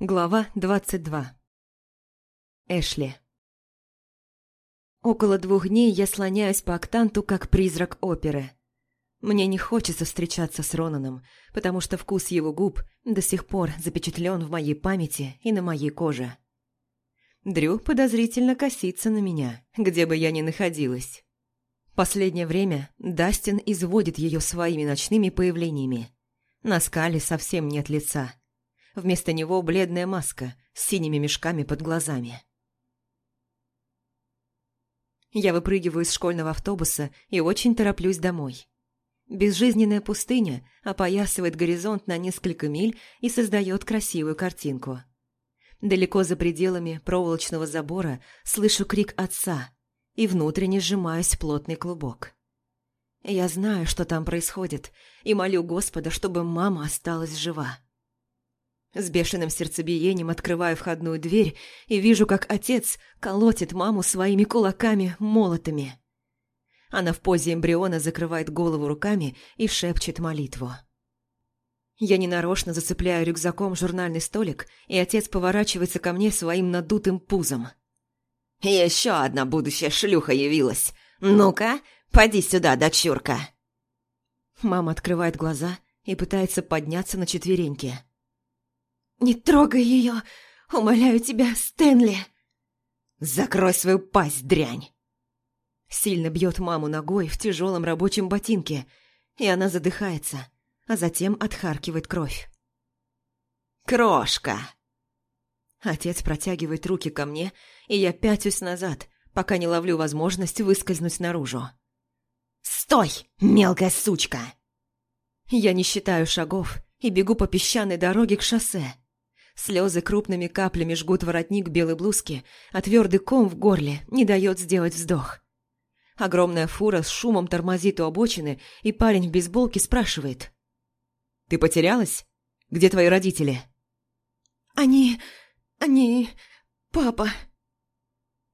Глава 22 Эшли Около двух дней я слоняюсь по октанту, как призрак оперы. Мне не хочется встречаться с Ронаном, потому что вкус его губ до сих пор запечатлен в моей памяти и на моей коже. Дрю подозрительно косится на меня, где бы я ни находилась. Последнее время Дастин изводит ее своими ночными появлениями. На скале совсем нет лица. Вместо него бледная маска с синими мешками под глазами. Я выпрыгиваю из школьного автобуса и очень тороплюсь домой. Безжизненная пустыня опоясывает горизонт на несколько миль и создает красивую картинку. Далеко за пределами проволочного забора слышу крик отца и внутренне сжимаюсь в плотный клубок. Я знаю, что там происходит, и молю Господа, чтобы мама осталась жива. С бешеным сердцебиением открываю входную дверь и вижу, как отец колотит маму своими кулаками-молотами. Она в позе эмбриона закрывает голову руками и шепчет молитву. Я ненарочно зацепляю рюкзаком журнальный столик, и отец поворачивается ко мне своим надутым пузом. «Еще одна будущая шлюха явилась! Ну-ка, поди сюда, дочурка!» Мама открывает глаза и пытается подняться на четвереньки. «Не трогай ее! Умоляю тебя, Стэнли!» «Закрой свою пасть, дрянь!» Сильно бьет маму ногой в тяжелом рабочем ботинке, и она задыхается, а затем отхаркивает кровь. «Крошка!» Отец протягивает руки ко мне, и я пятюсь назад, пока не ловлю возможность выскользнуть наружу. «Стой, мелкая сучка!» Я не считаю шагов и бегу по песчаной дороге к шоссе. Слезы крупными каплями жгут воротник белой блузки, а твердый ком в горле не дает сделать вздох. Огромная фура с шумом тормозит у обочины, и парень в бейсболке спрашивает. «Ты потерялась? Где твои родители?» «Они... они... папа...»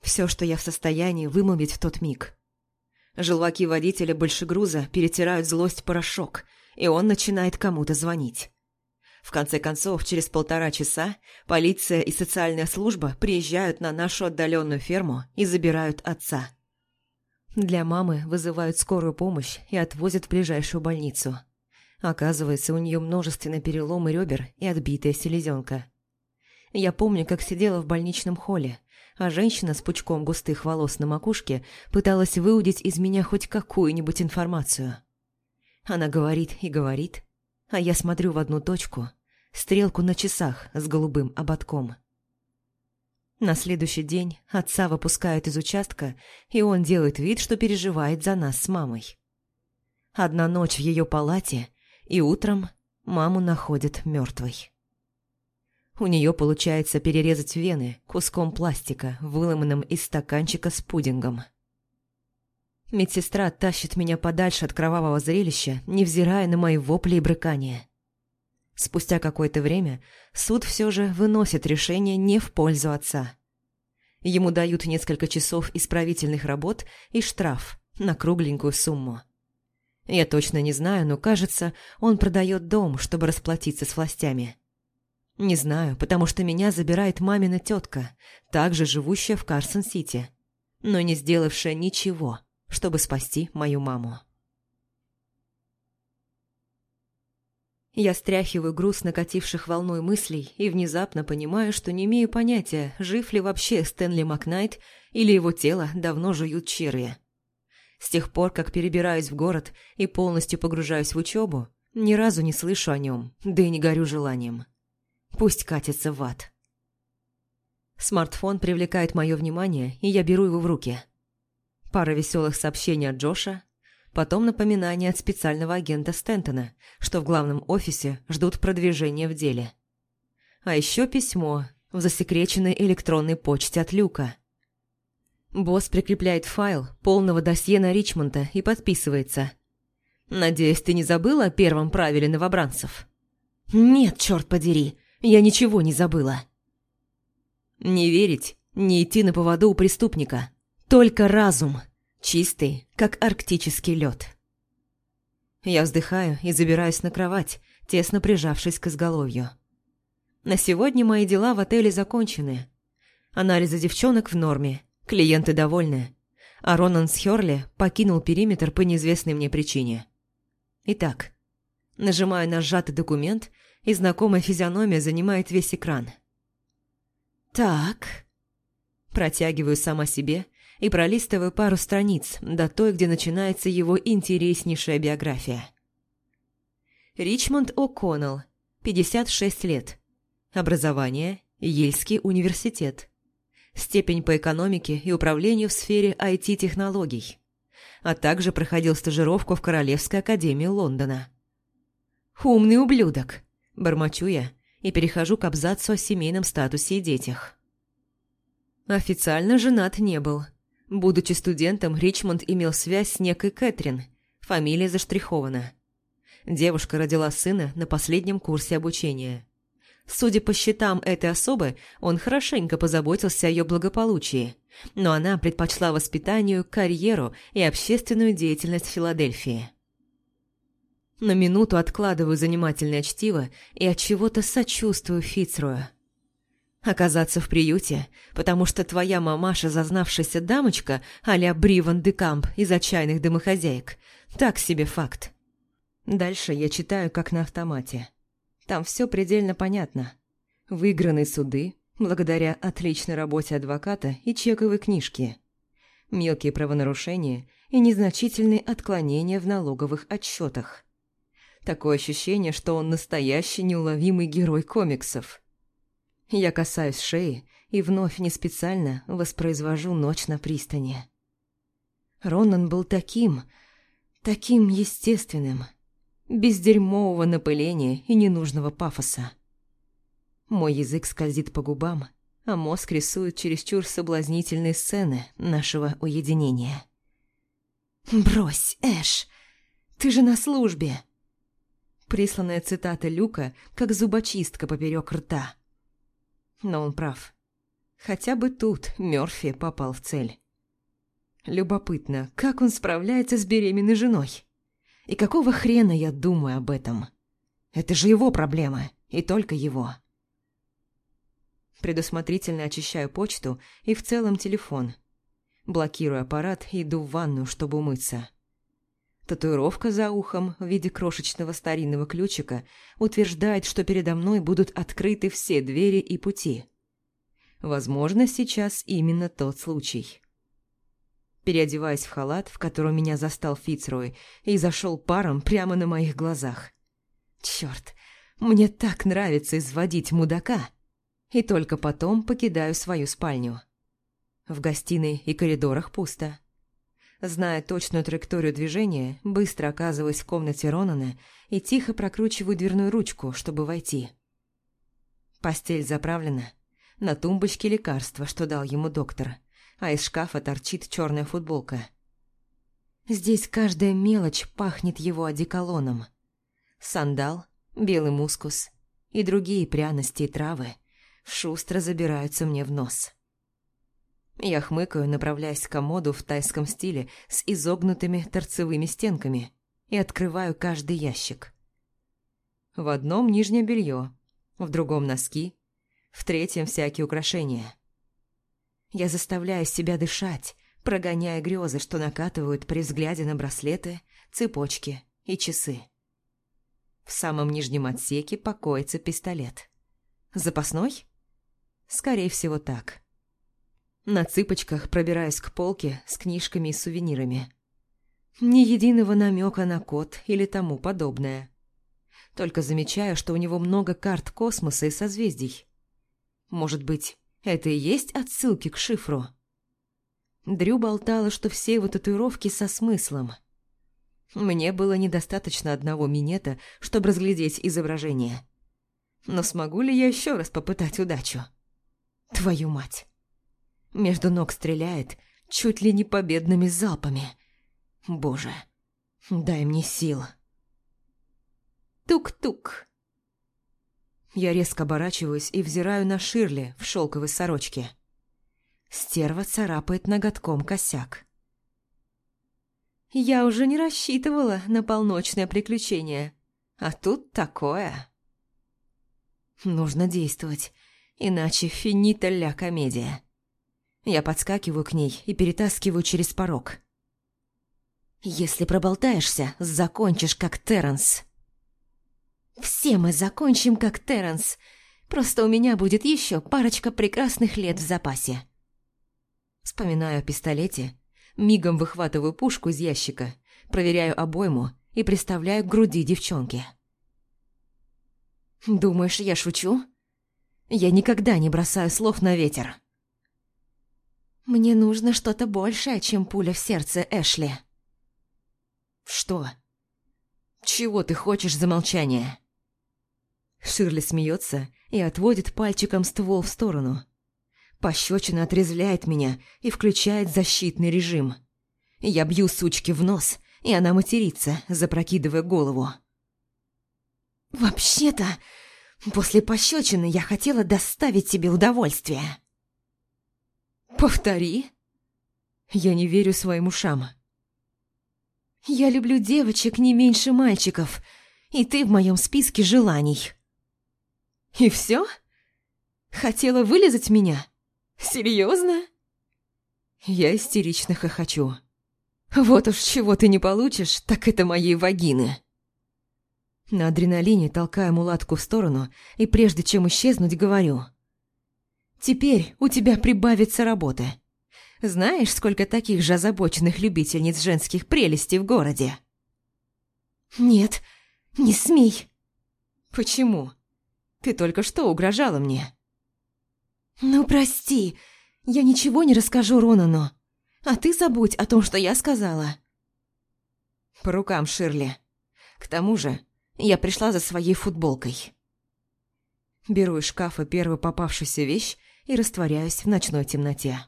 Все, что я в состоянии вымолвить в тот миг. Желваки водителя большегруза перетирают злость порошок, и он начинает кому-то звонить. В конце концов, через полтора часа полиция и социальная служба приезжают на нашу отдаленную ферму и забирают отца. Для мамы вызывают скорую помощь и отвозят в ближайшую больницу. Оказывается, у нее множественные переломы ребер и отбитая селезенка. Я помню, как сидела в больничном холле, а женщина с пучком густых волос на макушке пыталась выудить из меня хоть какую-нибудь информацию. Она говорит и говорит, а я смотрю в одну точку, стрелку на часах с голубым ободком. На следующий день отца выпускают из участка, и он делает вид, что переживает за нас с мамой. Одна ночь в ее палате, и утром маму находят мертвой. У нее получается перерезать вены куском пластика, выломанным из стаканчика с пудингом. Медсестра тащит меня подальше от кровавого зрелища, невзирая на мои вопли и брыкания. Спустя какое-то время суд все же выносит решение не в пользу отца. Ему дают несколько часов исправительных работ и штраф на кругленькую сумму. Я точно не знаю, но кажется, он продает дом, чтобы расплатиться с властями. Не знаю, потому что меня забирает мамина тетка, также живущая в Карсон-Сити, но не сделавшая ничего, чтобы спасти мою маму. Я стряхиваю груз накативших волной мыслей и внезапно понимаю, что не имею понятия, жив ли вообще Стэнли Макнайт или его тело давно жуют черви. С тех пор, как перебираюсь в город и полностью погружаюсь в учебу, ни разу не слышу о нем, да и не горю желанием. Пусть катится в ад. Смартфон привлекает мое внимание, и я беру его в руки – пара веселых сообщений от Джоша, потом напоминание от специального агента Стентона, что в главном офисе ждут продвижения в деле. А еще письмо в засекреченной электронной почте от Люка. Босс прикрепляет файл полного досье на Ричмонда и подписывается. «Надеюсь, ты не забыла о первом правиле новобранцев?» «Нет, черт подери, я ничего не забыла». «Не верить, не идти на поводу у преступника». Только разум, чистый, как арктический лед. Я вздыхаю и забираюсь на кровать, тесно прижавшись к изголовью. На сегодня мои дела в отеле закончены. Анализы девчонок в норме, клиенты довольны. А Ронан Схёрли покинул периметр по неизвестной мне причине. Итак, нажимаю на сжатый документ, и знакомая физиономия занимает весь экран. Так. Протягиваю сама себе и пролистываю пару страниц до той, где начинается его интереснейшая биография. Ричмонд О'Коннелл, 56 лет. Образование – Ельский университет. Степень по экономике и управлению в сфере IT-технологий. А также проходил стажировку в Королевской академии Лондона. «Умный ублюдок!» – бормочу я и перехожу к абзацу о семейном статусе и детях. Официально женат не был. Будучи студентом, Ричмонд имел связь с некой Кэтрин, фамилия заштрихована. Девушка родила сына на последнем курсе обучения. Судя по счетам этой особы, он хорошенько позаботился о ее благополучии, но она предпочла воспитанию, карьеру и общественную деятельность Филадельфии. На минуту откладываю занимательное чтиво и от чего-то сочувствую Фицрою. Оказаться в приюте, потому что твоя мамаша зазнавшаяся дамочка а-ля Бриван де Камп из отчаянных домохозяек. Так себе факт. Дальше я читаю как на автомате. Там все предельно понятно. Выигранные суды, благодаря отличной работе адвоката и чековой книжки. Мелкие правонарушения и незначительные отклонения в налоговых отчетах. Такое ощущение, что он настоящий неуловимый герой комиксов. Я касаюсь шеи и вновь не специально воспроизвожу ночь на пристани. Ронан был таким, таким естественным, без дерьмового напыления и ненужного пафоса. Мой язык скользит по губам, а мозг рисует чересчур соблазнительные сцены нашего уединения. «Брось, Эш, ты же на службе!» Присланная цитата Люка, как зубочистка поперек рта. Но он прав. Хотя бы тут Мёрфи попал в цель. Любопытно, как он справляется с беременной женой? И какого хрена я думаю об этом? Это же его проблема, и только его. Предусмотрительно очищаю почту и в целом телефон. Блокирую аппарат и иду в ванную, чтобы умыться. Татуировка за ухом в виде крошечного старинного ключика утверждает, что передо мной будут открыты все двери и пути. Возможно, сейчас именно тот случай переодеваясь в халат, в котором меня застал Фицрой, и зашел паром прямо на моих глазах. Черт, мне так нравится изводить мудака. И только потом покидаю свою спальню. В гостиной и коридорах пусто. Зная точную траекторию движения, быстро оказываюсь в комнате Ронана и тихо прокручиваю дверную ручку, чтобы войти. Постель заправлена. На тумбочке лекарства, что дал ему доктор а из шкафа торчит черная футболка. Здесь каждая мелочь пахнет его одеколоном. Сандал, белый мускус и другие пряности и травы шустро забираются мне в нос. Я хмыкаю, направляясь к комоду в тайском стиле с изогнутыми торцевыми стенками и открываю каждый ящик. В одном нижнее белье, в другом носки, в третьем всякие украшения. Я заставляю себя дышать, прогоняя грезы, что накатывают при взгляде на браслеты, цепочки и часы. В самом нижнем отсеке покоится пистолет. Запасной? Скорее всего, так. На цыпочках пробираюсь к полке с книжками и сувенирами. Ни единого намека на код или тому подобное. Только замечаю, что у него много карт космоса и созвездий. Может быть, это и есть отсылки к шифру? Дрю болтала, что все его татуировки со смыслом. Мне было недостаточно одного минета, чтобы разглядеть изображение. Но смогу ли я еще раз попытать удачу? Твою мать! Между ног стреляет чуть ли не победными залпами. Боже, дай мне сил. Тук-тук. Я резко оборачиваюсь и взираю на Ширли в шелковой сорочке. Стерва царапает ноготком косяк. Я уже не рассчитывала на полночное приключение. А тут такое. Нужно действовать, иначе финита ля комедия. Я подскакиваю к ней и перетаскиваю через порог. Если проболтаешься, закончишь как Терренс. Все мы закончим как Терренс, просто у меня будет еще парочка прекрасных лет в запасе. Вспоминаю о пистолете, мигом выхватываю пушку из ящика, проверяю обойму и приставляю к груди девчонки. Думаешь, я шучу? Я никогда не бросаю слов на ветер. Мне нужно что-то большее, чем пуля в сердце Эшли. «Что? Чего ты хочешь за молчание?» Ширли смеется и отводит пальчиком ствол в сторону. Пощечина отрезвляет меня и включает защитный режим. Я бью сучки в нос, и она матерится, запрокидывая голову. «Вообще-то, после пощечины я хотела доставить тебе удовольствие». «Повтори?» Я не верю своим ушам. Я люблю девочек не меньше мальчиков, и ты в моем списке желаний. И все? Хотела вылезать меня? Серьезно? Я истерично хохочу. Вот уж чего ты не получишь, так это моей вагины. На адреналине толкаю мулатку в сторону и прежде чем исчезнуть, говорю. Теперь у тебя прибавится работы. Знаешь, сколько таких же озабоченных любительниц женских прелестей в городе?» «Нет, не смей!» «Почему? Ты только что угрожала мне». «Ну, прости, я ничего не расскажу Ронану, а ты забудь о том, что я сказала». «По рукам, Ширли. К тому же, я пришла за своей футболкой». Беру из шкафа первую попавшуюся вещь и растворяюсь в ночной темноте.